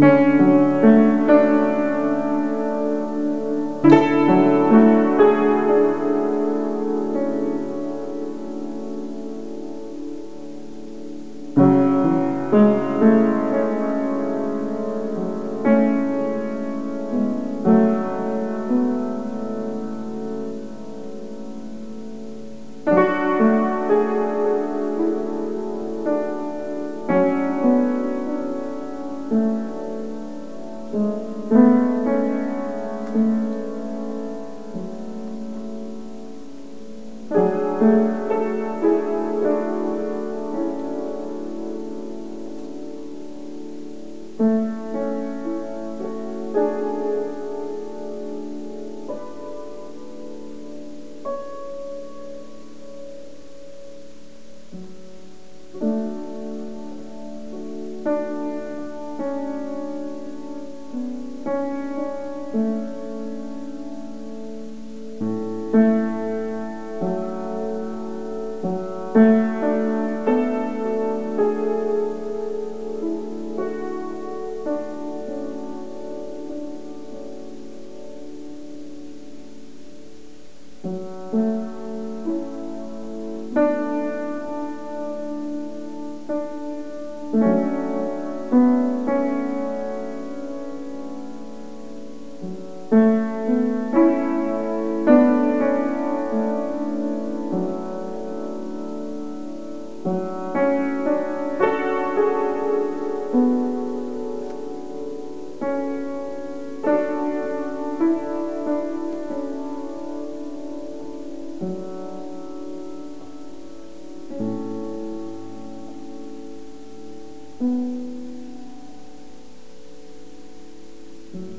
Mm-hmm. Mm-hmm. Thank thank mm -hmm. you